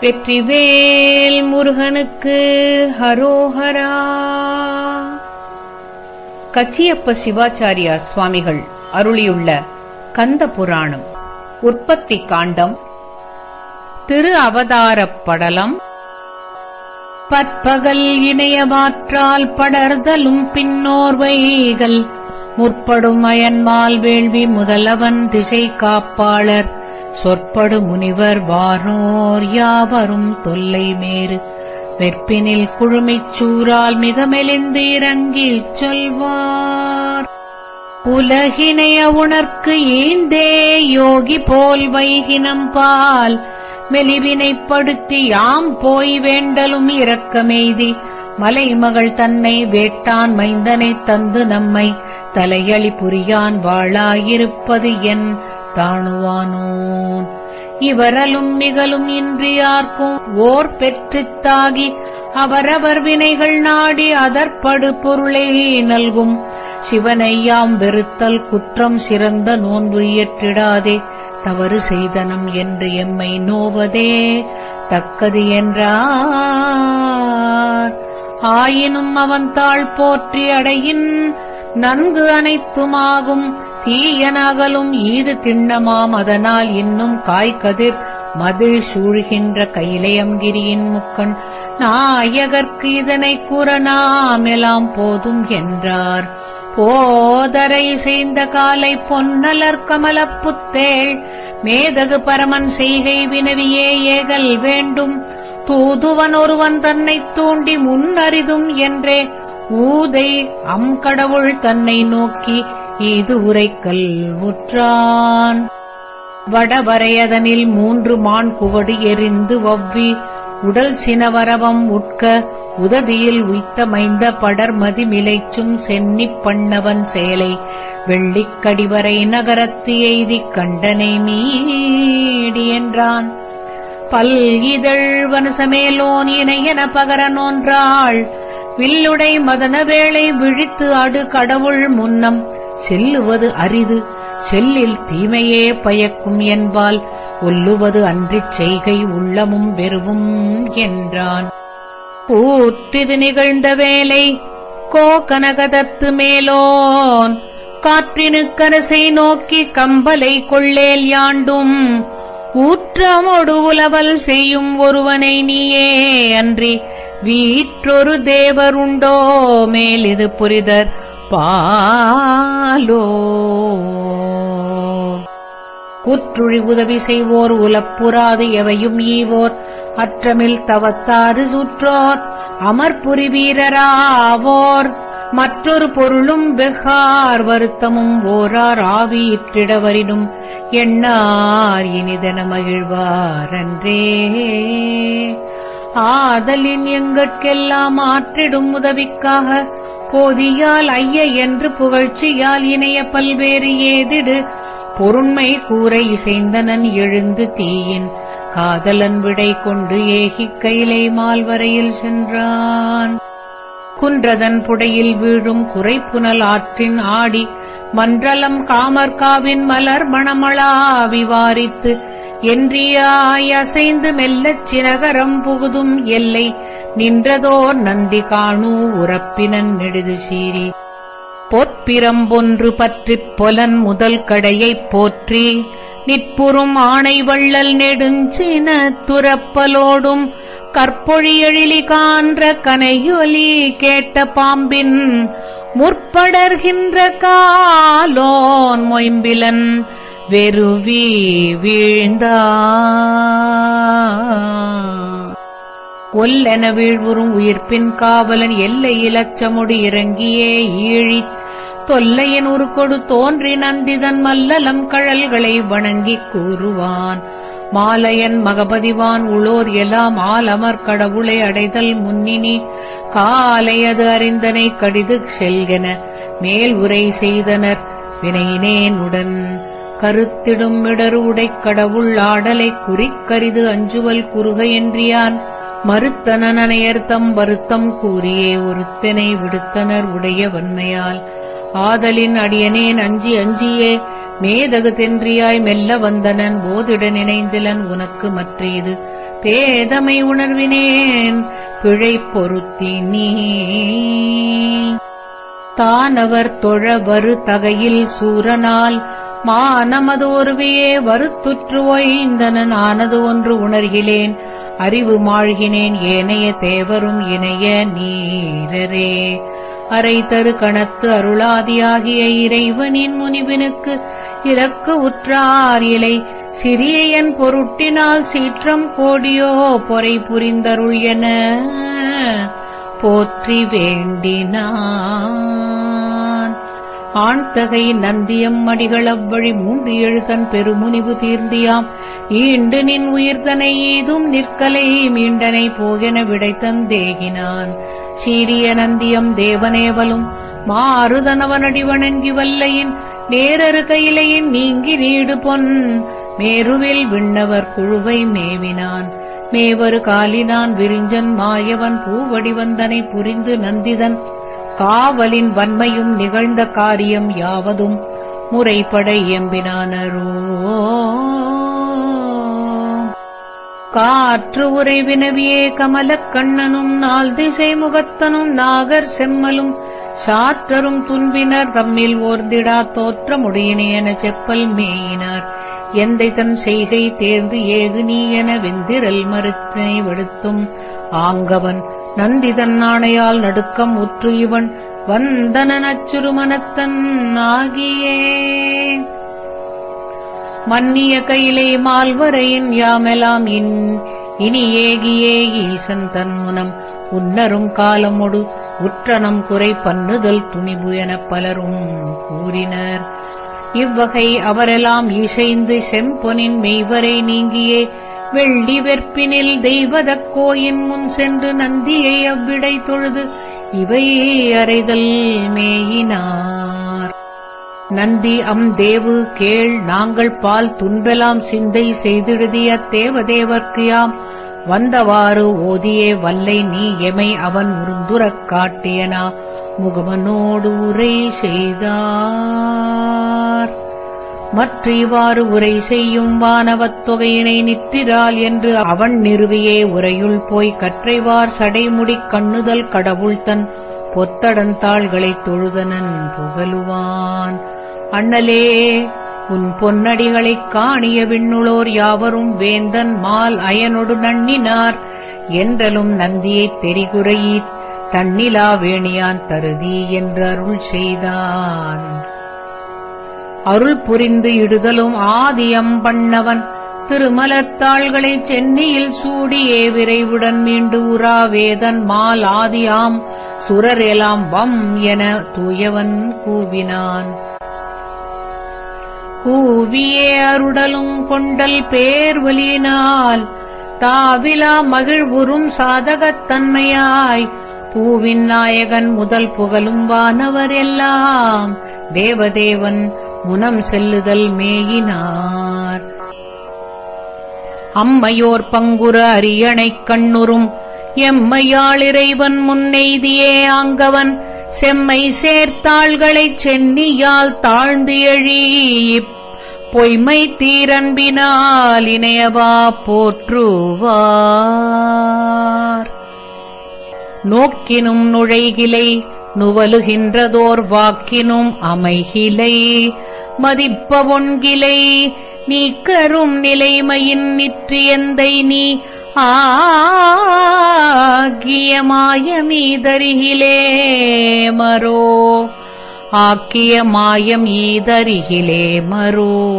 வெற்றிவேல் முருகனுக்கு ஹரோஹரா. கச்சியப்ப சிவாச்சாரியா சுவாமிகள் அருளியுள்ள கந்த புராணம் உற்பத்தி காண்டம் திரு அவதாரப் படலம். பற்பகல் இணையமாற்றால் படர்தலும் பின்னோர்வைகள் முற்படும் அயன்மால் வேள்வி முதலவன் திசை காப்பாளர். சொற்படு முனிவர் வானோர் யாவரும் தொல்லை மேறு. வெற்பினில் குழுமிச் சூறால் மிக மெலிந்து இறங்கிச் சொல்வார். உலகினைய உணர்க்கு ஈந்தே யோகி போல் வைகினம் பால். மெலிவினைப்படுத்தி யாம் போய் வேண்டலும் இரக்கமெய்தி மலைமகள் தன்னை வேட்டான் மைந்தனைத் தந்து நம்மை. தலையளி புரியான் வாழாயிருப்பது என் தாணுவானோன் இவரலும் மிகலும் இன்றியார்க்கும் ஓர் பெற்றுத் தாகி அவரவர் வினைகள் நாடி அதற்படு பொருளே நல்கும். சிவனையாம் வெறுத்தல் குற்றம் சிறந்த நோன்பு இயற்றிடாதே தவறு செய்தனம் என்று எம்மை நோவதே தக்கது என்றார். ஆயினும் அவன் தாழ் போற்றி அடையின் நன்கு அனைத்துமாகும். தீயனகலும் ஈது திண்ணமாம் அதனால் இன்னும் காய்கதிர் மது சூழ்கின்ற கைலயங்கிரியின் முக்கண். நாயகர்க்கு இதனை கூற போதும் என்றார். போதரை செய்த காலை பொன்னலர் கமலப்புத்தேள் மேதகு பரமன் செய்கை வினவியே ஏகல் வேண்டும். தூதுவன் ஒருவன் தன்னைத் தூண்டி முன்னறிதும் என்றே. ஊதை அம் கடவுள் தன்னை நோக்கி இது உரைக்கல் உற்றான் வடவரையதனில் மூன்று மான் குவடு எரிந்து வவ்வி உடல் சினவரவம் உட்க உதவியில் உய்த்தமைந்த படர்மதி மிளைச்சும் சென்னிப் பண்ணவன் செயலை வெள்ளிக்கடிவரை நகரத்து எய்திக் கண்டனை மீடி என்றான். பல் இதழ் வனசமேலோன் இணையன பகரனோன்றாள் வில்லுடை மதன வேளை விழித்து அடு கடவுள் முன்னம் செல்லுவது அரிது. செல்லில் தீமையே பயக்கும் என்பால் ஒல்லுவது அன்றிச் செய்கை உள்ளமும் வெறுவும் என்றான். கூற்றிது நிகழ்ந்த வேலை கோ கனகதத்து மேலோன் காற்றினுக்கரசை நோக்கி கம்பலை கொள்ளேல் யாண்டும். ஊற்றமொடு உலவல் செய்யும் ஒருவனை நீயே அன்றி வீற்றொரு தேவருண்டோ. மேல் இது புரிதர் பாலோ. குற்றுழி உதவி செய்வோர் உலப்புறாது எவையும் ஈவோர். அற்றமில் தவத்தாறு சுற்றோர் அமர்புரி வீரராவோர் மற்றொரு பொருளும் வெகார் வருத்தமும் ஓரார் ஆவியிற்றிடவரினும் எண்ணார் இனிதன மகிழ்வாரன்றே ஆதலின் எங்கட்கெல்லாம் ஆற்றிடும் உதவிக்காக போதியால் ஐய என்று புகழ்ச்சியால் இணைய பல்வேறு ஏதிடு. பொருண்மை கூரை இசைந்தனன் எழுந்து தீயின். காதலன் விடை கொண்டு ஏகிக் கைலை மால்வரையில் சென்றான். குன்றதன் புடையில் வீழும் குறைப்புனல் ஆற்றின் ஆடி. மன்றலம் காமர்காவின் மலர் மணமளா விவாரித்து. என்றியாய் அசைந்து மெல்லச் சினகரம் புகுதும் எல்லை நின்றதோர் நந்தி காணூ உறப்பினன் நெடுது சீரி பொற்பிரம்பொன்று பற்றிப் பொலன் முதல் கடையைப் போற்றி நிற்புறும் ஆணை வள்ளல் நெடுஞ்சின துரப்பலோடும் கற்பொழியெழிலி கான்ற கனையொலி கேட்ட பாம்பின் முற்படர்கின்ற காலோன் மொயம்பிலன். வெறுவி வீழ்ந்தான் ஒல்லென வீழ்வுறும் உயிர்ப்பின் காவலன் எல்லை இலச்சமுடி இறங்கியே ஈழித் தொல்லையன் உருக்கொடு தோன்றி நந்திதன் மல்லலம் கழல்களை வணங்கிக் கூறுவான். மாலையன் மகபதிவான் உளோர் எல்லாம் ஆலமர் கடவுளை அடைதல் முன்னினி. காலையது அறிந்தனை கடிது செல்கென. மேல் உரை செய்தனர் வினையினேனுடன். கருத்திடும் இடரு உடைக் கடவுள் ஆடலை குறிக்கரிது அஞ்சுவல் குறுக என்றியான். மறுத்தனனையர்த்தம் வருத்தம் கூறியே ஒருத்தனை விடுத்தனர் உடைய வன்மையால். ஆதலின் அடியனேன் அஞ்சி அஞ்சியே மேதகு தென்றியாய் மெல்ல வந்தனன் போதிட நினைந்திலன் உனக்கு மற்ற இது பேதமை உணர்வினேன் பிழை பொருத்தி நீ. தானவர் தொழ வரு தகையில் சூரனால் மானமதோர்வையே வருத்துற்று ஒய்ந்தனன் ஆனது ஒன்று உணர்கிலேன் அறிவு மாழ்கினேன் ஏனைய தேவரும் இணைய நீரரே. அரை தரு கணத்து அருளாதியாகிய இறைவனின் முனிவினுக்கு இலக்கு உற்றார் இலை. சிறியன் பொருட்டினால் சீற்றம் கோடியோ பொறை புரிந்தருள் என போற்றி வேண்டினான் ஆண்தகை நந்தியம் மடிகள் அவ்வழி மூன்று எழுதன் பெருமுனிவு தீர்ந்தியாம். ஈண்டு நின் உயிர்தனை ஏதும் நிற்கலை மீண்டனை போகென விடைத்தந்தேகினான் சீரிய நந்தியம் தேவனேவலும் மாறுதனவனடி வணங்கி வல்லையின் நேரரு கையிலையின் நீங்கி நீடு பொன் மேருவில் விண்ணவர் குழுவை மேவினான். மேவரு காலினான் விரிஞ்சன் மாயவன் பூவடிவந்தனை புரிந்து நந்திதன் காவலின் வன்மையும் நிகழ்ந்த காரியம் யாவதும் முறைப்பட இயம்பினானரோ காற்று உரை வினவியே கமலக்கண்ணனும் நாள் திசை முகத்தனும் நாகர் செம்மலும் சாற்றரும் துன்பினர் தம்மில் ஓர்ந்திடா தோற்றமுடையனே என செப்பல் மேயினார். எந்தை தன் செய்கை தேர்ந்து ஏது நீ என வெந்திரல் மறுத்தனை வெடுத்தும் ஆங்கவன் நந்திதன் ஆணையால் நடுக்கம் உற்று இவன் வந்தன அச்சுருமனத்தன் ஆகியே. மன்னிய கையிலே மால்வரையின் யாமெலாம் இன் இனி ஏகியே ஈசன் தன் முனம். உன்னரும் காலமொடு உற்றனம் குறை பண்ணுதல் துணிபு எனப் பலரும் கூறினர். இவ்வகை அவரெல்லாம் இசைந்து செம்பொனின் மெய்வரை நீங்கியே. வெள்ளி வெற்பினில் தெய்வதக் கோயின் முன் சென்று நந்தியை அவ்விடை தொழுது இவை அறைதல் மேயினார். நந்தி அம் தேவு கேள் நாங்கள் பால் துன்பெலாம் சிந்தை செய்திடுதிய தேவதேவர்க்கு யாம். வந்தவாறு ஓதியே வல்லை நீ எமை அவன் உருந்துரக் காட்டியனா. முகமனோடு உரை செய்தார். மற்ற இவ்வாறு உரை செய்யும் வானவத் தொகையினை நிற்றிரால் என்று அவன் நிறுவியே உரையுள் போய் கற்றைவார் சடைமுடிக் கண்ணுதல் கடவுள் தன் பொத்தடன் தாள்களைத் தொழுதனன் புகழுவான் அண்ணலே உன் பொன்னடிகளைக் காணிய விண்ணுளோர் யாவரும் வேந்தன் மால் அயனொடு நண்ணினார். என்றலும் நந்தியைத் தெரிகுறையீத் தன்னிலா வேணியான் தருதி என்று அருள் செய்தான். அருள் புரிந்து இடுதலும் ஆதியம் பண்ணவன். திருமலத்தாள்களை சென்னியில் சூடியே விரைவுடன் மீண்டு உரா வேதன் மால் ஆதியாம். சுரர் எலாம் வம் என தூயவன் கூவினான். கூவியே அருடலும் கொண்டல் பேர்வலியினால் தாவிலா மகிழ்வுறும் சாதகத் தன்மையாய் பூவின் நாயகன் முதல் புகழும் வானவர் எல்லாம். தேவதேவன் முனம் செல்லுதல் மேயினார். அம்மையோர் பங்குற அரியணைக் கண்ணுறும் எம்மையாள் இறைவன் முன்னெய்தியே ஆங்கவன். செம்மை சேர்த்தாள்களைச் சென்னியால் தாழ்ந்து எழி பொய்மை தீரன்பினால் இணையவா போற்றுவார். நோக்கினும் நுழைகிலை நுவலுகின்றதோர் வாக்கினும் அமைகிலை. மதிப்ப ஒன்கிலை நீக்கரும் நிலைமையின் நிற்றியந்தை நீ ஆகிய மாயமீதரிகிலே மரோ. ஆக்கிய மாயம் ஈதரிகிலே மரோ.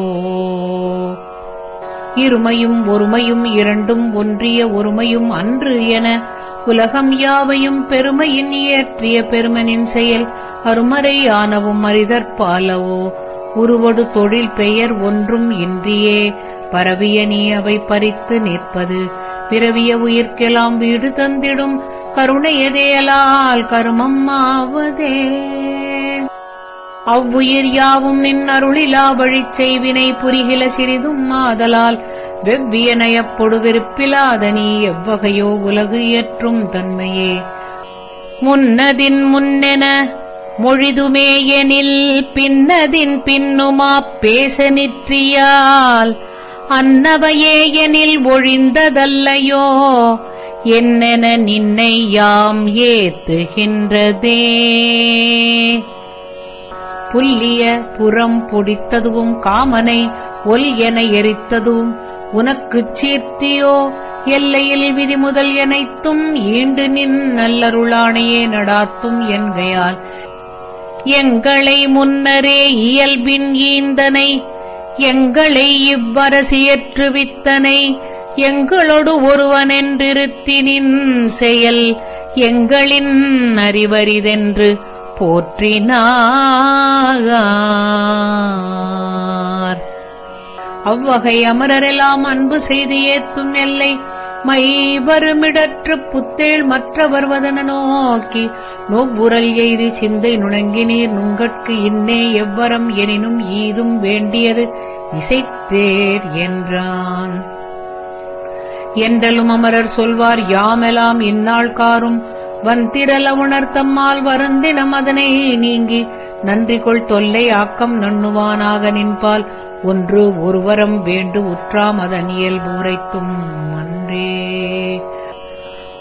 இருமையும் ஒருமையும் இரண்டும் ஒன்றிய ஒருமையும் அன்று என உலகம் யாவையும் பெருமையின் இயற்றிய பெருமனின் செயல் அருமறை ஆனவும் அரிதற்பாலவோ உருவடு தொழில் பெயர் ஒன்றும் இன்றியே. பரவிய நீ அவை பறித்து நிற்பது. பிறவிய உயிர்க்கெல்லாம் வீடு தந்திடும். கருணையதேயலால் கருமம் ஆவதே. அவ்வுயிர் யாவும் நின் அருளிலா வழிச் செய்வினை புரிகில சிறிதும் ஆதலால். வெவ்வியனையப் வெறுப்பிலாத நீ எவ்வகையோ உலகு இயற்றும் தன்மையே. முன்னதின் முன்னென மொழிதுமேயெனில் பின்னதின் பின்னுமாப் பேச நிற்றியால் அன்னவையேயெனில் ஒழிந்ததல்லையோ என்னென நின்னை யாம் ஏத்துகின்றதே. புல்லிய புறம் பொடித்ததுவும் காமனை ஒல் என எரித்ததும் உனக்குச் சீர்த்தியோ? எல்லையில் விதிமுதல் எனைத்தும் ஈண்டு நின் நல்லருளானையே நடாத்தும் என்கையால். எங்களை முன்னரே இயல்பின் ஈந்தனை எங்களை இவ்வரசியற்றுவித்தனை எங்களொடு ஒருவனென்றிருத்தினின் செயல் எங்களின் அறிவரிதென்று போற்றினார் அவ்வகை அமரரெல்லாம் அன்பு செய்து ஏத்தும் எல்லை மை வருமிடற்று புத்தேள் மற்றவர் வதன நோக்கி நோப்புரல் எய்தி சிந்தை நுணங்கினீர் நுங்கட்கு இன்னே எவ்வரம் எனினும் ஈதும் வேண்டியது இசைத்தேர் என்றான். என்றலும் அமரர் சொல்வார் யாமெலாம் இந்நாள் காரும்? வந்திரல உணர்த்தம்மால் வருந்தினம் அதனை நீங்கி நன்றி கொள் தொல்லை ஆக்கம் நண்ணுவானாக நின்பால் ஒன்று ஒருவரம் வேண்டு உற்றாம் அதன் இயல்பு உரைத்தும் அன்றே.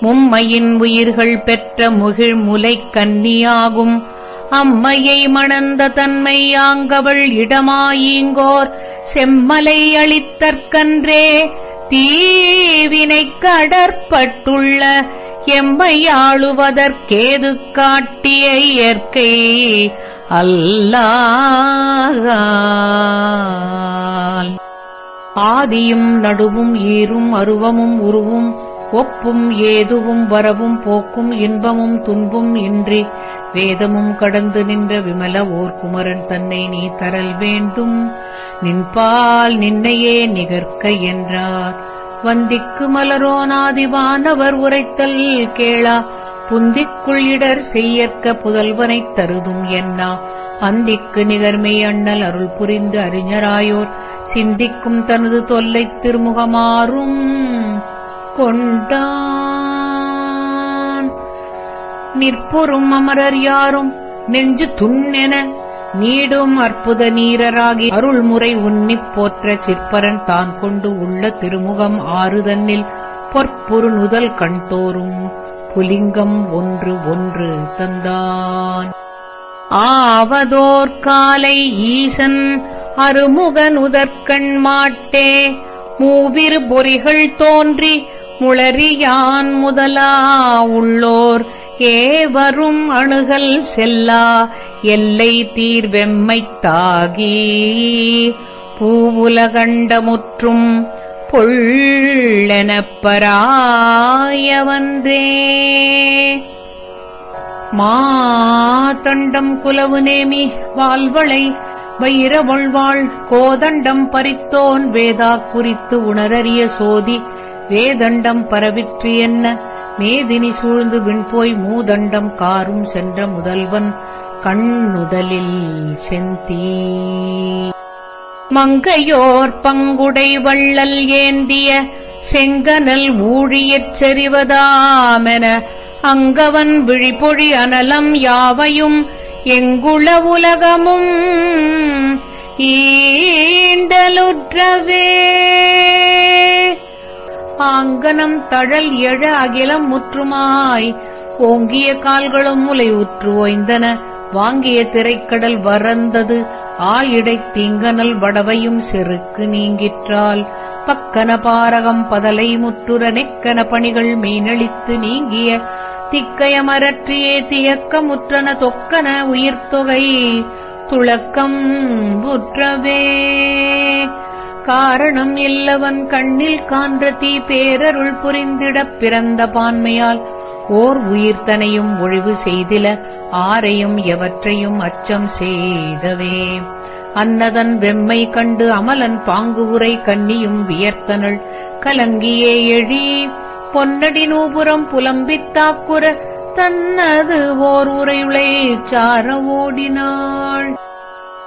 மும்மையின் உயிர்கள் பெற்ற முகிழ் முலை கன்னியாகும். அம்மையை மணந்த தன்மை யாங்கவள் இடமாயீங்கோர். செம்மலை அளித்தற்கன்றே. தீவினைக் கடற்பட்டுள்ள எம்மையாளுவதற்கேது காட்டிய இயற்கை. அல்லால் ஆதியும் நடுவும் ஈரும் அருவமும் உருவும் ஒப்பும் ஏதுவும் வரவும் போக்கும் இன்பமும் துன்பும் இன்றி வேதமும் கடந்து நின்ற விமல ஓர் குமரன் தன்னை நீ தரல் வேண்டும். நின்பால் நின்னையே நிகர்க்க என்றார். வந்திக்கு மலரோனாதிவானவர் உரைத்தல் கேளா. புந்திக்குள்ளிடர் செய்யற்க புதல்வனைத் தருதும் என்னா? அந்திக்கு நிகர்மை அண்ணல் அருள் புரிந்து அறிஞராயோர். சிந்திக்கும் தனது தொல்லைத் திருமுகமாறும் கொண்டான். நிற்புறும் அமரர் யாரும்? நெஞ்சு துண்ணென நீடும் அற்புத நீரராகி அருள்முறை உன்னிப் போற்ற சிற்பரன் தான் கொண்டு உள்ள திருமுகம் ஆறுதன்னில் பொற்பொரு நுதல் கண்டோரும். புலிங்கம் ஒன்று ஒன்று தந்தான். ஆவதோர் காலை ஈசன் அருமுகனுதற்கண் மாட்டே. மூவிரு பொறிகள் தோன்றி முளறியான் முதலா. உள்ளோர் ஏவரும் அணுகல் செல்லா. எல்லை தீர்வெம்மைத்தாகி பூவுலகண்டமுற்றும் பொள்ளெனப் பராயவன்றே மாதண்டம் குலவு நேமி வாழ்வளை வைரவொள்வாள் கோதண்டம் பறித்தோன் வேதா குறித்து உணரறிய சோதி வேதண்டம் பரவிற்று என்ன? மேதினி சூழ்ந்து விண்போய் மூதண்டம் காரும் சென்ற முதல்வன் கண்ணுதலில் செந்தீ. மங்கையோர் பங்குடை வள்ளல் ஏந்திய செங்கனல் ஊழியச் செறிவதாமென அங்கவன் விழிபொழி அனலம் யாவையும் எங்குள உலகமும் ஈண்டலுற்றவே. ஆங்கனம் தழல் எழ அகிலம் முற்றுமாய் ஓங்கிய கால்களும் முலை உற்று ஓய்ந்தன வாங்கிய திரைக்கடல் வரந்தது ஆயிடைத் தீங்கனல் வடவையும் செருக்கு நீங்கிற்றால் பக்கன பாரகம் பதலை முற்றுர நெக்கன பணிகள் மெய்நெளித்து நீங்கிய திக்கயமரற்றியே தியக்கமுற்றன தொக்கன உயிர்த்தொகை துளக்கம் புற்றவே. காரணம் இல்லவன் கண்ணில் கான்ற தீ பேரருள் புரிந்திடப் பிறந்த பான்மையால் ஓர் உயிர்த்தனையும் ஒழிவு செய்தில ஆரையும் எவற்றையும் அச்சம் செய்தவே. அன்னதன் வெம்மை கண்டு அமலன் பாங்கு உரை கண்ணியும் வியர்த்தனள். கலங்கியே எழி பொன்னடி நூபுரம் புலம்பித்தாக்குற தன்னது ஓர் உரையுளை சார ஓடினாள்.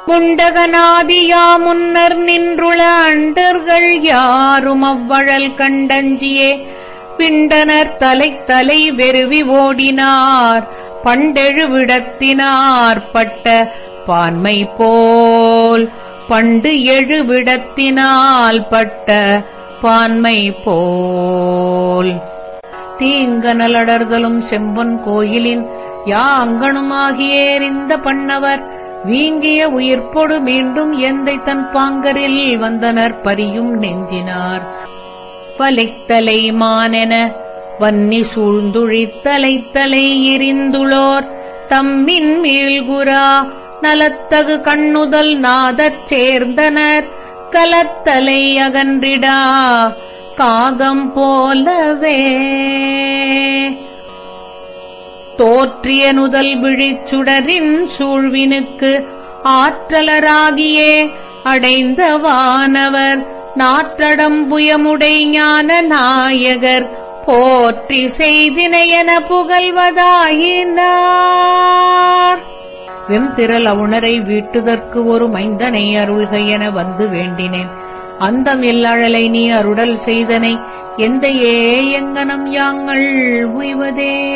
முண்டகநாதியா முன்னர் நின்றுள அண்டர்கள் யாரும் அவ்வழல் கண்டஞ்சியே பிண்டனர் தலை தலை வெறுவி ஓடினார். பண்டெழுவிடத்தினார் பட்ட பான்மை போல். பண்டு எழுவிடத்தினால் பட்ட பான்மை போல். தீங்கனலடர்களும் செம்பொன் கோயிலின் யா அங்கனுமாகியேறிந்த பண்ணவர். வீங்கிய உயிர்ப்பொடு மீண்டும் எந்தை தன் பாங்கரில் வந்தனர் பரியும் நெஞ்சினார். வலைத்தலை மானென வன்னி சூழ்ந்துழித்தலைத்தலை எரிந்துளோர். தம்மின் மீள்குரா நலத்தகு கண்ணுதல் நாதச் சேர்ந்தனர். கலத்தலை அகன்றிடா காகம் போலவே. தோற்றிய நுதல் விழிச்சுடரின் சூழ்வினுக்கு ஆற்றலராகியே அடைந்த வானவர். நாற்றடம்புயமுடை ஞான நாயகர் போற்றி செய்தினையன புகழ்வதாயினார். வெம்திரல் அவுணரை வீட்டுதற்கு ஒரு மைந்தனை அருள்க என வந்து வேண்டினேன். அந்தம் எல்லழலை நீ அருடல் செய்தனை எந்த ஏயங்கனம் யாங்கள் உய்வதே?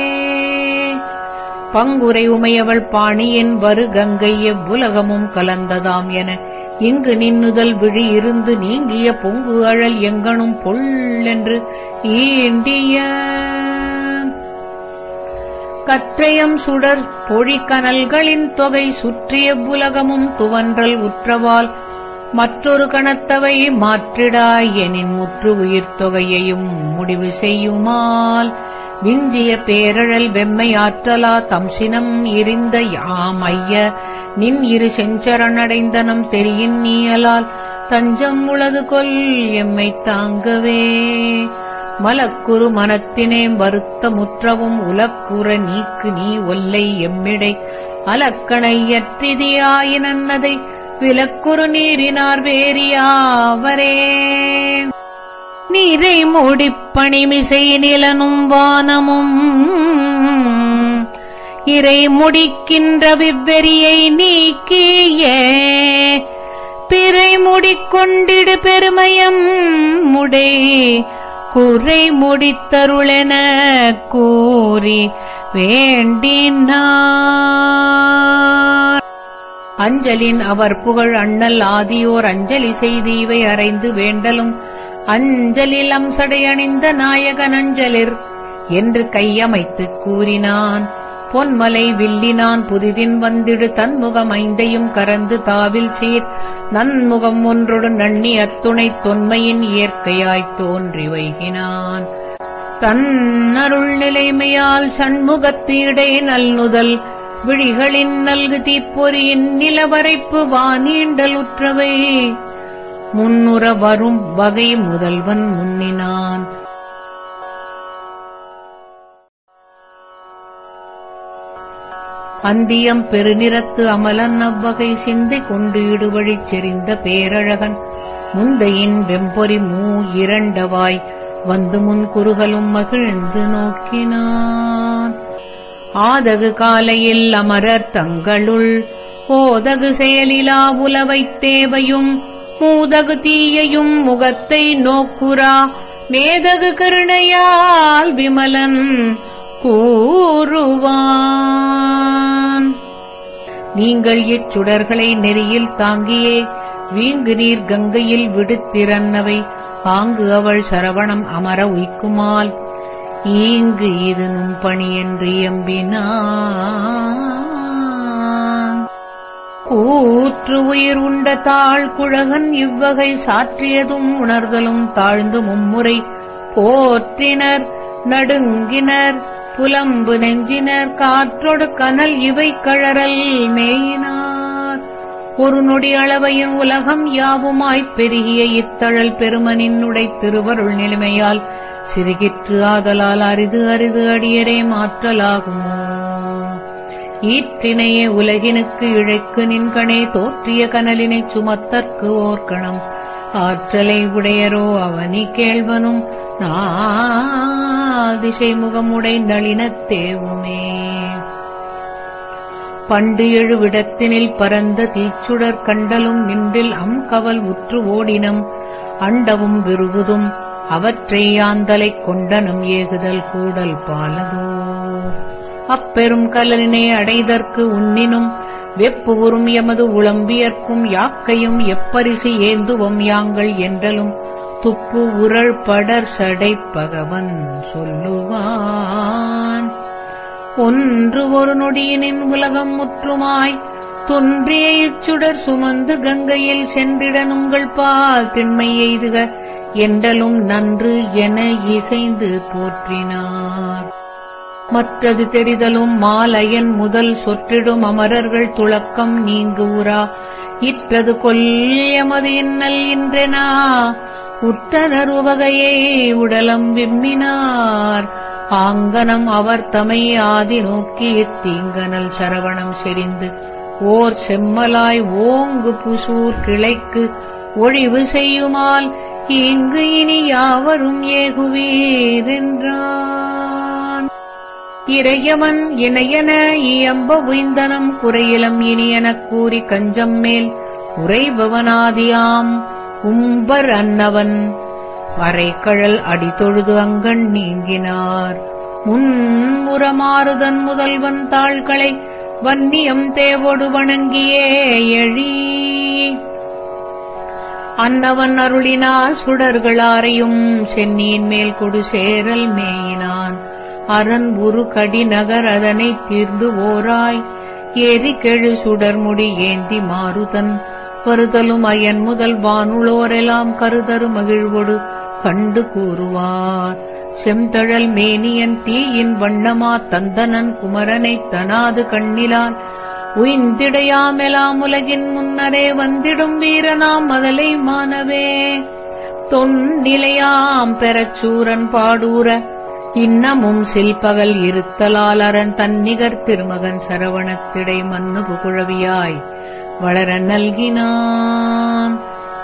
பங்குரை உமையவள் பாணியின் வரு கங்கை எவ்வுலகமும் கலந்ததாம் என இங்கு நின்னுதல் விழி இருந்து நீங்கிய பொங்கு அழல் எங்கனும் என்று ஈண்டிய. கற்றயம் சுடர் பொழிக்கனல்களின் தொகை சுற்றிய புலகமும் துவன்றல் உற்றவால் மற்றொரு கணத்தவை மாற்றிடாய் எனின் முற்று உயிர்த்தொகையையும் முடிவு செய்யுமால் விஞ்சிய பேரழல் வெம்மையாற்றலா தம்சினம் இருந்த யாம் ஐய. நின் இரு செஞ்சரணடைந்தனம் தெரியின் நீயலால் தஞ்சம் உளது கொல் எம்மை தாங்கவே. மலக்குறு மனத்தினேம் வருத்த முற்றவும் உலக்குற நீக்கு நீ ஒல்லை எம்மிடை. அலக்கணையற்றிதியாயினன்னதை விலக்குறு நீரினார் வேறியாவரே நீரை மூடிப்பணிமிசை நிலனும் வானமும். இறை முடிக்கின்ற விவ்வெறியை நீக்கியே பிறை முடிக்கொண்டிடு பெருமயம் முடை. குறை முடித்தருளென கூறி வேண்டினார். அஞ்சலின் அவர் புகழ் அண்ணல் ஆதியோர் அஞ்சலி செய்து இவை அறைந்து வேண்டலும். அஞ்சலில் அம்சடையணிந்த நாயகன் அஞ்சலிர் என்று கையமைத்துக் கூறினான். பொன்மலை வில்லினான் புதிதின் வந்திடு தன்முகம் ஐந்தையும் கரந்து தாவில் சீர். நன்முகம் ஒன்றொடு நண்ணி அத்துணை தொன்மையின் இயற்கையாய்த் தோன்றி வைகினான். தன்னருள் நிலைமையால் சண்முகத்தீடை நல்நுதல். விழிகளின் நல்கு தீப்பொறியின் நிலவரைப்பு வானீண்டல் உற்றவை. முன்னுற வரும் வகை முதல்வன் முன்னினான். அந்தியம் பெருநிறத்து அமலன் அவ்வகை சிந்தை கொண்டு இடுவழிச் செறிந்த பேரழகன். முந்தையின் வெம்பொறி மூ இரண்டவாய் வந்து முன் குறுகலும் மகிழ்ந்து நோக்கினான். ஆதகு காலையில் அமரர் தங்களுள் ஓதகு செயலிலா உலவைத் தேவையும் மூதகு தீயையும் முகத்தை நோக்குரா மேதகு கருணையால் விமலன் கூறுவான். நீங்கள் இச்சுடர்களை நெறியில் தாங்கியே வீங்கு நீர் கங்கையில் விடுத்திறன்னவை. ஆங்கு அவள் சரவணம் அமர உய்க்குமால். ஈங்கு இது நும் என்று எம்பினான். கூற்று உயிர் உண்ட தாழ் குழகன் இவ்வகை சாற்றியதும் உணர்தலும் தாழ்ந்து மும்முறை போற்றினர் நடுங்கினர் புலம்பு நெஞ்சினர் காற்றொடு கனல் இவை கழறல் மேயினார். ஒரு நொடி அளவையின் உலகம் யாவுமாய்ப் பெருகிய இத்தழல் பெருமனின் உடை திருவருள் நிலைமையால் சிறுகிற்று ஆதலால் அரிது அரிது அடியரே மாற்றலாகுமோ? ஈற்றினையே உலகினுக்கு இழைக்கு நின்கணே தோற்றிய கனலினைச் சுமத்தற்கு ஓர்கணம் ஆற்றலை உடையரோ அவனி கேள்வனும் நாதிசை முகமுடை நளினத் தேவுமே பண்டு எழுவிடத்தினில் பரந்த தீச்சுடர் கண்டலும் நின்றில் அம் கவல் உற்று ஓடினம். அண்டவும் விருகுதும் அவற்றை யாந்தலைக் கொண்டனம் ஏகுதல் கூடல் பாலதோ. அப்பெரும் கலலினை அடைதற்கு உன்னினும் வெப்பு உறும் எமது உளம்பியற்கும் யாக்கையும் எப்பரிசு ஏந்துவம் யாங்கள் என்றலும் துப்பு உரள் படர் சடை பகவன் சொல்லுவான். ஒன்று ஒரு நொடியினின் உலகம் முற்றுமாய் தொன்றிய இச்சுடர் சுமந்து கங்கையில் சென்றிடனுங்கள் பால் திண்மை எய்துக என்றலும் நன்று என இசைந்து போற்றினார். மற்றது தெரிதலும் மாலையன் முதல் சொற்றிடும் அமரர்கள் துளக்கம் நீங்கு உரா இற்றது கொல்யமது இன்னல் இன்றெனா? உற்றனர் உவகையை உடலம் விம்மினார். ஆங்கனம் அவர் தமை ஆதி நோக்கி தீங்கனல் சரவணம் செறிந்து. ஓர் செம்மலாய் ஓங்கு புசூர் கிளைக்கு ஒழிவு செய்யுமால் இங்கு இனி யாவரும் ஏகுவீரென்றார். இறையவன் இணையன இயம்ப உய்ந்தனம் குறையிலம் இனியெனக் கூறி கஞ்சம் மேல் உரைபவனாதியாம் உம்பர் அன்னவன் வரைக்கழல் அடிதொழுது அங்கண் நீங்கினார். முன்முறமாறுதன் முதல்வன் தாள்களை வன்னியம் தேவொடு வணங்கியே எழி. அன்னவன் அருளினார் சுடர்களாரையும் சென்னியின் மேல் கொடு சேரல் மேயினான். அரண் உரு கடி நகர் அதனைத் தீர்ந்து ஓராய். ஏறி கெழு சுடர்முடி ஏந்தி மாறுதன். வருதலும் அயன் முதல் வானுளோரெல்லாம் கருதரு மகிழ்வொடு கண்டு கூறுவார். செம்தழல் மேனியன் தீயின் வண்ணமா தந்தனன் குமரனைத் தனாது கண்ணிலான். உயிந்திடையாமெலாம் உலகின் முன்னரே வந்திடும் வீரனாம் மதலை மானவே தொன்னிலையாம் பெறச் சூரன் பாடூர இன்னமும் சில்பகல் இருத்தலால் அரண் தன்னிகர் திருமகன் சரவணத்திடை மன்னு புகுழவியாய் வளர நல்கினான்.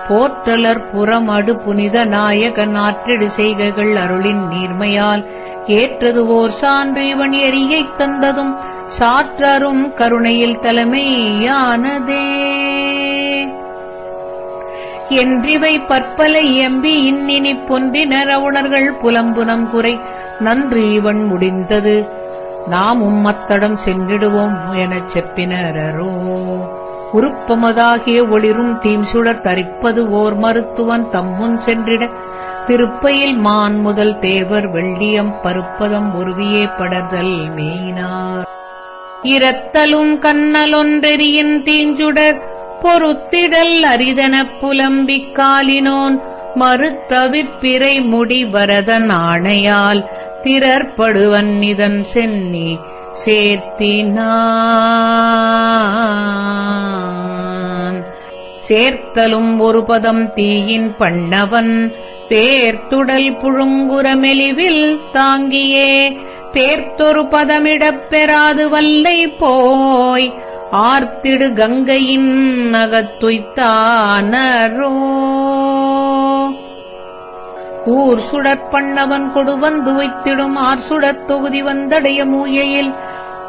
போற்றலர் புறமடு புனித நாயகன் ஆற்றிடு செய்கைகள் அருளின் நீர்மையால் ஏற்றது ஓர் சான்று இவன் எரியைத் தந்ததும் சாற்றரும் கருணையில் தலைமையானதே. என்றிவை பற்பல எம்பி இன்னினி பொன்றினர் அவுணர்கள் புலம்புனம் குறை. நன்றி இவன் முடிந்தது. நாமும் மத்தடம் சென்றிடுவோம் எனச் செப்பினரோ உருப்பமதாகிய ஒளிரும் தீம்சுடர் தரிப்பது ஓர் மருத்துவன் தம்முன் சென்றிட. திருப்பையில் மான் முதல் தேவர் வெள்ளியம் பருப்பதம் உருவியே படர்தல் மேயினார். இரத்தலும் கண்ணலொன்றெறியின் தீஞ்சுடர் பொறுத்திடல் அரிதனப் புலம்பிக் காலினோன் மறுத்தவிப்பிறை முடி வரதன் ஆணையால் திறற்படுவன் இதன் சென்னி சேர்த்தினான். சேர்த்தலும் ஒரு பதம் தீயின் பண்ணவன் பேர்த்துடல் புழுங்குற மெலிவில் தாங்கியே பேர்த்தொரு பதமிடப் பெறாது வல்லை போய் ஆர்த்திடு கங்கையின் நகத்துய்த்தானரோ? ஊர் சுடற்பண்ணவன் கொடுவந்து வைத்திடும் ஆர் சுடத் தொகுதி வந்தடைய மூயையில்.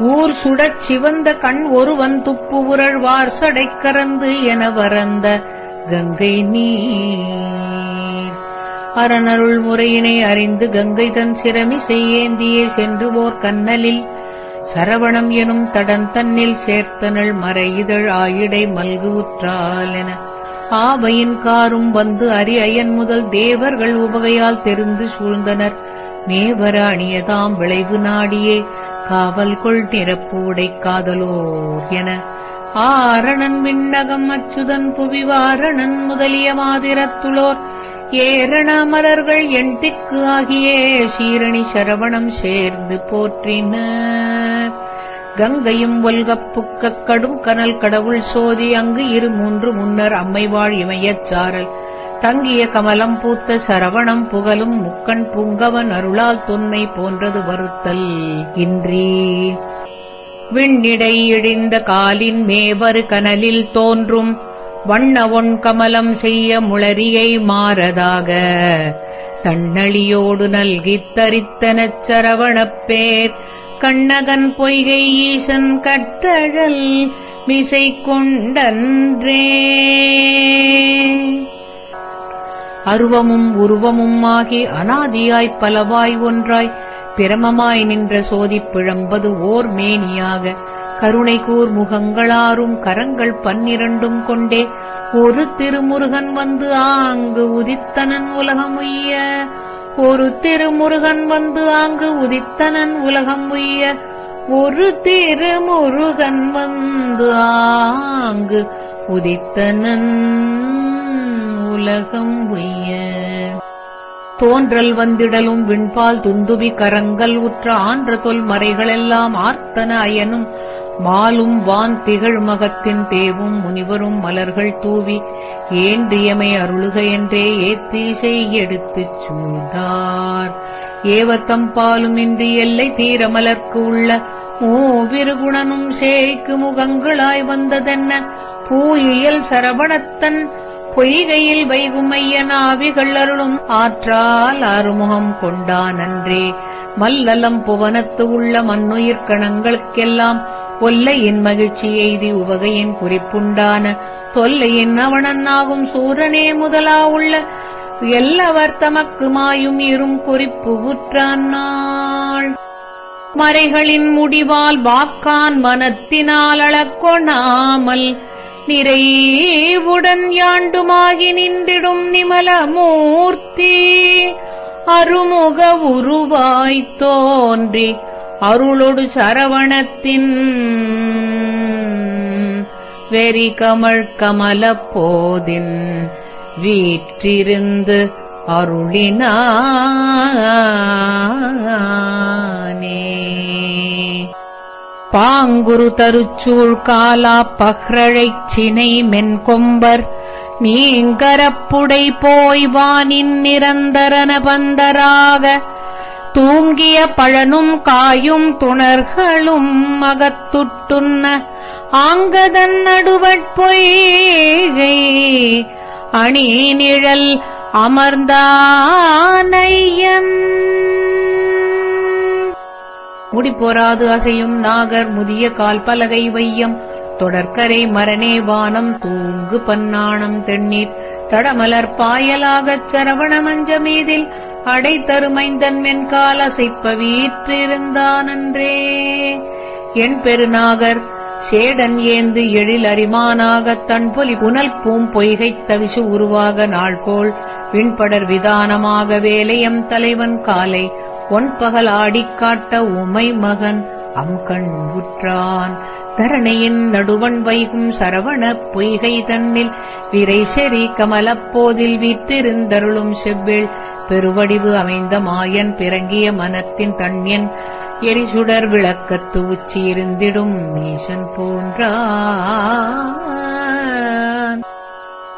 ஊர் சுடச் சிவந்த கண் ஒருவன் துப்பு உரழ்வார் சடை கறந்து என வரந்த கங்கை நீர். அரணருள் முறையினை அறிந்து கங்கை தன் சிரமி செய்யேந்தியே சென்றுவோர் கண்ணலில் சரவணம் எனும் தடன் தன்னில் சேர்த்தனள் மறை இதழ் ஆயிடை மல்கு உற்றாலென. ஆவையின் காரும் வந்து அரி அயன் முதல் தேவர்கள் உபகையால் தெரிந்து சூழ்ந்தனர். மேவர அணியதாம் விளைவு நாடியே காவல் கொள் நிரப்பு உடை காதலோர் என. ஆரணன் விண்ணகம் அச்சுதன் புவிவாரணன் முதலிய மாதிரத்துளோர். ஏரண மலர்கள் எண்திக்கு ஆகிய சீரணி சரவணம் சேர்ந்து போற்றின கங்கையும் ஒல்கப் புக்கக் கடும் கனல் கடவுள் சோதி அங்கு இரு மூன்று முன்னர் அம்மைவாழ் இமையச் சாரல். தங்கிய கமலம் பூத்த சரவணம் புகழும் முக்கண் புங்கவன் அருளால் தொன்மை போன்றது வருத்தல் இன்றி. விண்ணிடை காலின் மேவரு கனலில் தோன்றும் வண்ண ஒன் கமலம் செய்ய முளரியை மாறதாக. தன்னழியோடு நல்கித் தரித்தனச் சரவணப்பேர் கண்ணகன் பொய்கை ஈசன் கற்றழல் மிசை கொண்டன்றே. அருவமும் உருவமும் ஆகி அனாதியாய்ப் பலவாய் ஒன்றாய். பிரமமாய் நின்ற சோதிப் பிழம்பது ஓர் மேனியாக. கருணை கூர் முகங்களாரும் கரங்கள் பன்னிரண்டும் கொண்டே ஒரு திருமுருகன் வந்து ஆங்கு உதித்தனன் உலகம் உய்ய ஒரு திருமுருகன் வந்து ஆங்கு உதித்தனன் உலகம் உய்ய ஒரு திருமுருகன் வந்து ஆங்கு உதித்தனன் உலகம் உய்ய தோன்றல் வந்திடலும் விண்பால் துந்துபி கரங்கள் உற்ற ஆன்ற தொல் மறைகளெல்லாம் ஆர்த்தன அயனும் மாலும் வான் திகழ் மகத்தின் தேவும் முனிவரும் மலர்கள் தூவி ஏன்றியமை அருளுக என்றே ஏத்தீசை எடுத்துச் சூழ்ந்தார். ஏவத்தம் பாலும் இன்றி எல்லை தீரமலர்க்கு உள்ள மூவிருகுணனும் சேய்க்கு முகங்களாய் வந்ததென்ன? பூயியல் சரவணத்தன் பொய்கையில் வைகுமையன் ஆவிகள் அருளும் ஆற்றால் அறுமுகம் கொண்டானன்றே மல்லலம் புவனத்து உள்ள மண்ணுயிர் கணங்களுக்கெல்லாம் ஒல்லையின் மகிழ்ச்சி எய்தி உவகையின் குறிப்புண்டான தொல்லையின் அவனன்னாகும் சூரனே முதலா உள்ள எல்லவர் தமக்கு மாயும் இரும் குறிப்பு உற்றான் மறைகளின் முடிவால் வாக்கான் மனத்தினால் அளக்கொணாமல் நிறைவுடன் யாண்டுமாகி நின்றிடும் நிமலமூர்த்தி அருமுக உருவாய்த் தோன்றி அருளொடு சரவணத்தின் வெறி கமழ் கமல போதின் வீற்றிருந்து அருளினானே. பாங்குரு தருச்சூழ் காலா பஹ்ரழைச் சினை மென்கொம்பர் நீங்கரப்புடை போய் வானின் நிரந்தரன பந்தராக தூங்கிய பழனும் காயும் துணர்களும் அகத்துட்டுன்ன ஆங்கதன் நடுவட்பொய்கை அணி நிழல் அமர்ந்தானையன். முடிப்போராது அசையும் நாகர் முதிய கால் பலகை வையம். தொடர்கரை மரணே வானம் தூங்கு பன்னாணம் தென்னீர் தடமலர் பாயலாகச் சரவண மஞ்சமீதில் அடை தருமைந்தன் மென்கால் வீற்றிருந்தானன்றே. என் பெருநாகர் சேடன் ஏந்து எழில் அரிமானாகத் தன்பொலி புனல் பூம் பொய்கைத் தவிசு உருவாக நாள்கோள் விண்படர் விதானமாக வேலையம் தலைவன் காலை ஒன்பகல் ஆடிக்காட்ட உமை மகன் அம்கண் உற்றான். தரணையின் நடுவன் வைகும் சரவணப் பொய்கை தன்னில் விரை செறி கமலப்போதில் வீற்றிருந்தருளும் செவ்வேள். பெருவடிவு அமைந்த மாயன் பிறங்கிய மனத்தின் தண்யன் எரிசுடர் விளக்கத்து உச்சியிருந்திடும் மீசன் போன்றா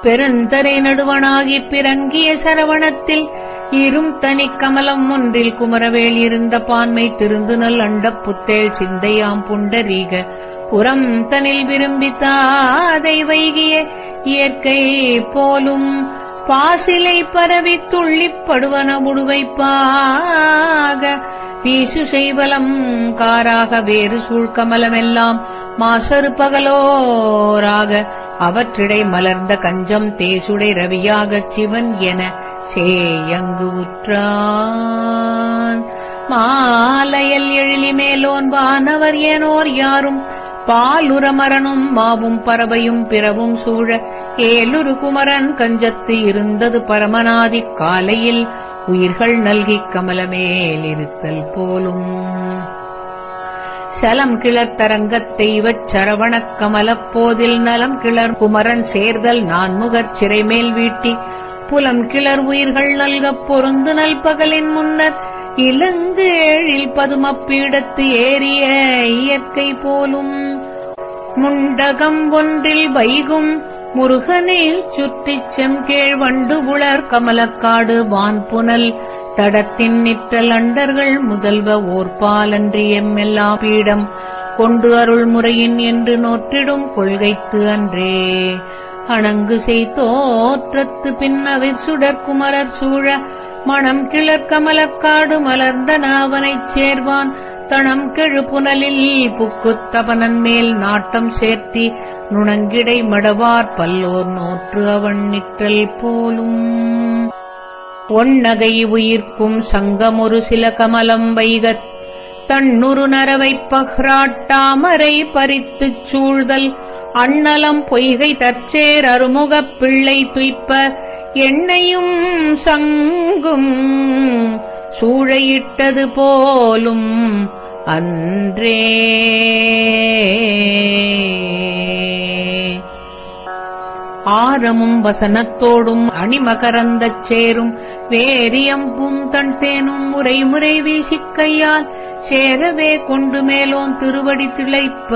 பெருந்தரை நடுவனாகிப் பிறங்கிய சரவணத்தில் இரும் தனி கமலம் ஒன்றில் குமரவேல் இருந்த பான்மை திருந்து நல் புத்தேள் சிந்தையாம் புண்டரீக. புறம் தனில் விரும்பித்தாதை வைகிய இயற்கை போலும் பாசிலை பரவித் துள்ளிப் படுவன முடுவைப்பாக வீசு செய்வலம் காராக வேறு சூழ்கமலமெல்லாம் மாசரு பகலோராக. அவற்றிடை மலர்ந்த கஞ்சம் தேசுடை ரவியாகச் சிவன் என சேயங்கு உற்றான் மாலையல் எழிலி மேலோன் வானவர் ஏனோர் யாரும்? பாலுரமரனும் மாவும் பறவையும் பிறவும் சூழ. ஏலுரு குமரன் கஞ்சத்து இருந்தது பரமநாதி காலையில். உயிர்கள் நல்கிக் கமலமேல் இருத்தல் போலும். சலம் கிளர் தரங்கத் தெய்வச் சரவணக் கமலப் போதில் நலம் கிளர் குமரன் சேர்தல் நான்முகச் சிறைமேல் வீட்டி. புலம் கிளர் உயிர்கள் நல்கப் பொருந்து நல்பகலின் முன்னர் இலங்கு ஏழில் பதுமப்பீடத்து ஏறிய இயற்கை போலும். முண்டகம் ஒன்றில் வைகும் முருகனில் சுற்றிச் செம்கேழ் வண்டு உளர் கமலக்காடு வான்புனல் தடத்தின் நிற்றல் அண்டர்கள் முதல்வ ஓர்பாலன்றி எம்மெல்லா பீடம். கொண்டு அருள் முறையின் என்று நோற்றிடும் கொள்கைத்து அன்றே. அணங்கு செய்தோற்றத்து பின்னவிர் சுடர் குமரர் சூழ. மணம் கிளர் கமலக்காடு மலர்ந்த நாவனைச் சேர்வான். தணம் கெழு புனலில் மேல் நாட்டம் சேர்த்தி. நுணங்கிடை மடவார் பல்லோர் நோற்று அவன் நிற்றல் போலும். ஒன்னகை உயிர்க்கும் சங்கமொரு சில கமலம் வைகத். தன்னுரு நரவைப் பஹ்ராட்டாமரை பறித்துச் சூழ்தல். அண்ணலம் பொய்கை தற்சேர் அருமுகப் பிள்ளை துய்ப்ப எண்ணையும் சங்கும் சூழையிட்டது போலும் அன்றே. ஆரமும் வசனத்தோடும் அணிமகரந்தச் சேரும் வேரியம்பும் தன் தேனும் முறை முறை வீசிக்கையால் சேரவே கொண்டு மேலோன் திருவடி திளைப்ப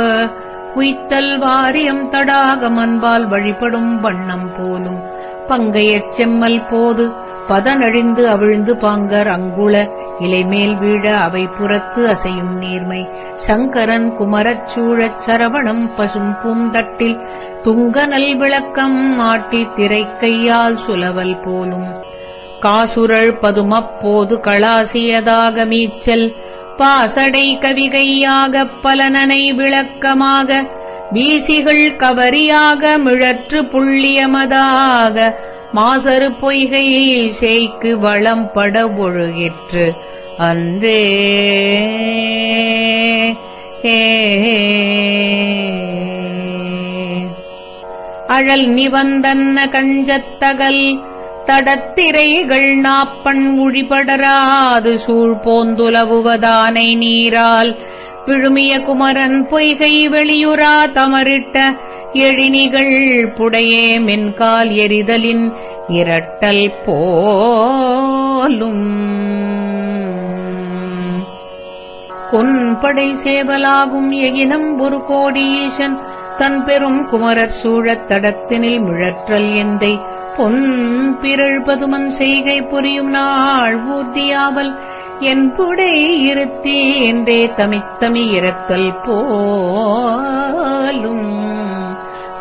உய்த்தல் வாரியம் தடாகம் அன்பால் வழிபடும் வண்ணம் போலும். பங்கையச் செம்மல் போது பதனழிந்து அவிழ்ந்து பாங்கர் அங்குள இலைமேல் வீழ அவை புறத்து அசையும் நீர்மை. சங்கரன் குமரச் சூழச் சரவணம் பசும் பூந்தட்டில் துங்கனல் விளக்கம் ஆட்டி திரைக்கையால் சுலவல் போலும். காசுரள் பதுமப்போது களாசியதாக மீச்சல் பாசடை கவிகையாகப் பலனனை விளக்கமாக வீசிகள் கவரியாக மிழற்று புள்ளியமதாக மாசரு பொய்கை சேய்க்கு வளம் பட ஒழுகிற்று. அன்றே. அழல் நிவந்தன்ன கஞ்சத்தகல் தடத்திரைகள் நாப்பண் உழிபடராது சூழ் போந்துலவுவதானை நீரால். விழுமிய குமரன் பொய்கை வெளியுறா தமரிட்ட எழினிகள் புடையே மென்கால் எரிதலின் இரட்டல் போலும். கொன்படை சேவலாகும் எகினம் ஒரு கோடி ஈசன். தன் பெரும் குமரர் சூழத் தடத்தினில் மிழற்றல் எந்தை. பொன் பிறழ் பதுமன் செய்கை புரியும் நாள் ஊர்தியாவல். என்புடை இருத்தி என்றே தமித்தமி இறத்தல் போலும்.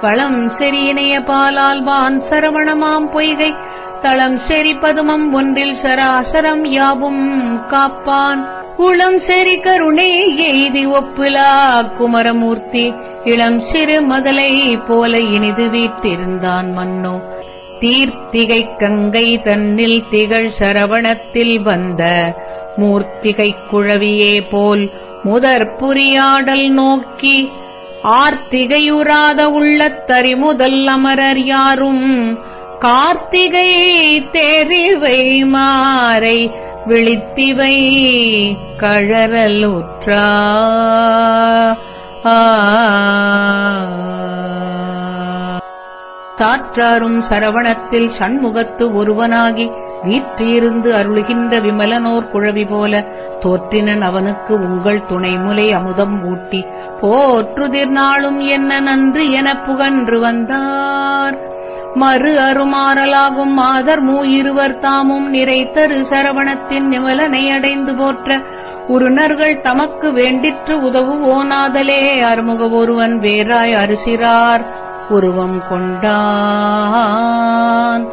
பழம் செறியினைய பாலால் வான் சரவணமாம் பொய்கை. தளம் செறி பதுமம் ஒன்றில் சராசரம் யாவும் காப்பான். குளம் செறி கருணை எய்தி ஒப்பிலா குமரமூர்த்தி. இளம் சிறு மதலை போல இனிது வீட்டிருந்தான் மன்னோ. தீர்த்திகை கங்கை தன்னில் திகழ் சரவணத்தில் வந்த மூர்த்திகை குழவியே போல் முதற் புரியாடல் நோக்கி ஆர்த்திகையுறாத உள்ளத்தறிமுதல் அமரர் யாரும் கார்த்திகை தெரிவை மாறை விழித்திவை கழறலுற்றா. ஆ சாற்றாரும் சரவணத்தில் சண்முகத்து ஒருவனாகி வீற்றிருந்து அருளுகின்ற விமலனோர் குழவி போல தோற்றினன் அவனுக்கு உங்கள் துணைமுலை அமுதம் ஊட்டி. போற்றுதிர் நாளும் என்ன நன்று எனப் புகன்று வந்தார். மறு அருமாறலாகும் மாதர் மூயிருவர் தாமும் நிறைத்தரு சரவணத்தின் நிமலனை அடைந்து போற்ற. உருணர்கள் தமக்கு வேண்டிற்று உதவுவோனாதலே அருமுக ஒருவன் வேறாய் அரிசிறார். உருவம் கொண்டான்.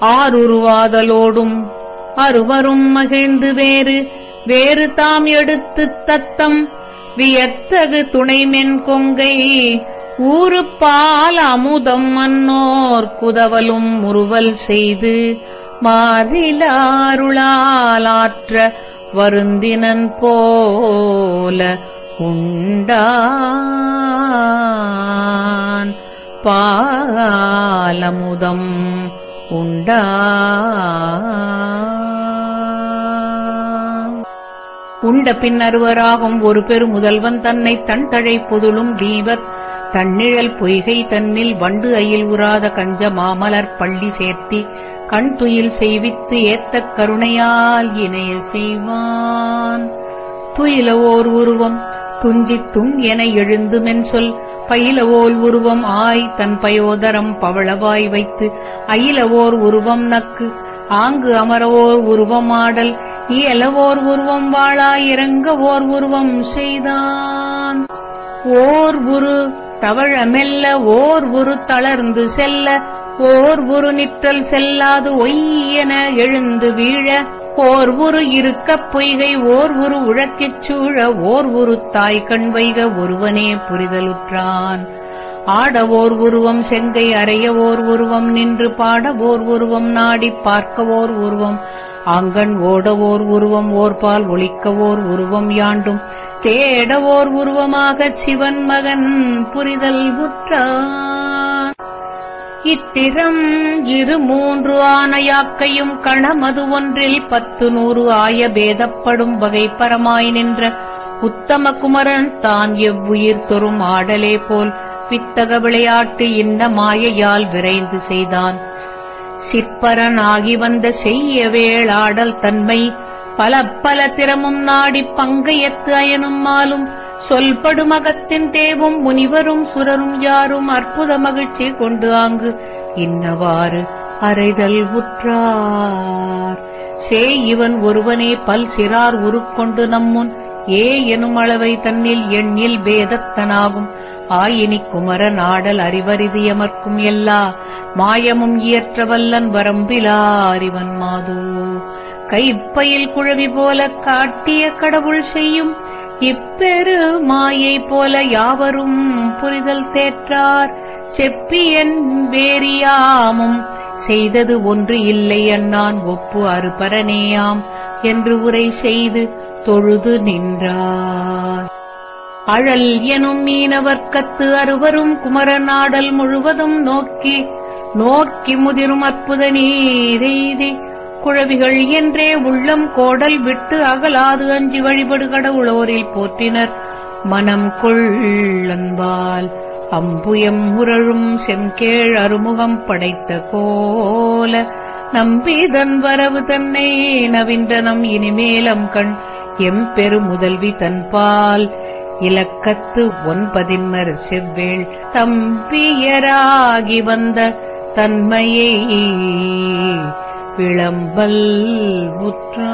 ஆருருவாதலோடும் அருவரும் மகிழ்ந்து வேறு வேறு தாம் எடுத்துத் தத்தம். வியத்தகு துணைமென் கொங்கை ஊரு அமுதம் மன்னோர் குதவலும் முறுவல் செய்து மாறிலாருளாலாற்ற வருந்தினன் போல உண்டான். பாலமுதம் உண்டா உண்ட பின் அருவராகும் ஒரு பெரு முதல்வன் தன்னை தன் தழை புதுளும் தீபத். தன்னிழல் பொய்கை தன்னில் வண்டு அயில் உறாத கஞ்ச மாமலர் பள்ளி சேர்த்தி. கண் துயில் செய்வித்து ஏத்தக் கருணையால் இணைய செய்வான். துயில ஓர் உருவம் துஞ்சித்துங் என எழுந்துமென் சொல். பயிலவோல் உருவம் ஆய் தன் பயோதரம் பவளவாய் வைத்து அயிலவோர் உருவம் நக்கு. ஆங்கு அமரவோர் உருவமாடல் இயலவோர் உருவம் வாழா இறங்க ஓர் உருவம் செய்தான். ஓர் உரு தவழ மெல்ல ஓர் உரு தளர்ந்து செல்ல ஓர் உரு நிற்றல் செல்லாது ஒய்யென எழுந்து வீழ ஓர் உரு இருக்கப் பொய்கை ஓர் உரு உழக்கிச் சூழ ஓர் உரு தாய் கண் வைக ஒருவனே புரிதலுற்றான். ஓர் உருவம் செங்கை அறையவோர் உருவம் நின்று பாடவோர் உருவம் நாடிப் பார்க்கவோர் உருவம் ஆங்கண் ஓர் உருவம் ஓர்பால் ஒளிக்கவோர் உருவம் யாண்டும் தேட ஓர் உருவமாகச் சிவன் மகன் புரிதல் உற்றான் இத்திரம் இரு மூன்று ஆனையாக்கையும் கணமது ஒன்றில் பத்து நூறு ஆய பேதப்படும் வகை பரமாய் நின்ற உத்தம குமரன் தான் எவ்வுயிர் தொறும் ஆடலே போல் வித்தக விளையாட்டு இன்ன மாயையால் விரைந்து செய்தான். சிற்பரன் ஆகி வந்த செய்ய வேளாடல் தன்மை பல பல திறமும் நாடிப் பங்கையத்து அயனும் மாலும் சொல்படுமகத்தின் தேவும் முனிவரும் சுரரும் யாரும் அற்புத மகிழ்ச்சி கொண்டு ஆங்கு இன்னவாறு அறைதல் உற்றார். சே இவன் ஒருவனே பல் சிறார் உருக்கொண்டு நம்முன். ஏ எனும் அளவை தன்னில் எண்ணில் பேதத்தனாகும். ஆயினி குமர நாடல் அறிவறிதியமர்க்கும் எல்லா. மாயமும் இயற்றவல்லன் வரம்பிலா அறிவன் மாதோ கைப்பையில் குழவி போல காட்டிய கடவுள் செய்யும். இப்பெரு மாயை போல யாவரும் புரிதல் தேற்றார். செப்பியன் வேறியாமும் செய்தது ஒன்று இல்லை அண்ணான் ஒப்பு அறுபரனேயாம் என்று உரை செய்து தொழுது நின்றார். அழல் எனும் மீனவர்க்கத்து அறுவரும் குமரநாடல் முழுவதும் நோக்கி நோக்கி முதிரும் அற்புத நீரெய்தி குழவிகள் என்றே உள்ளம் கோடல் விட்டு அகலாது அஞ்சி வழிபடு கடவுளோரில் போற்றினர். மனம் கொள்ளன்பால் அம்புயம் உரழும் செம்கேழ் அருமுகம் படைத்த கோல நம்பிதன் வரவு தன்னை நவின்றனம் இனிமேலம் கண் எம்பெரு முதல்வி தன்பால் இலக்கத்து ஒன்பதின்மர் செவ்வேள் தம்பியராகி வந்த தன்மையை விளம்பல் முற்றா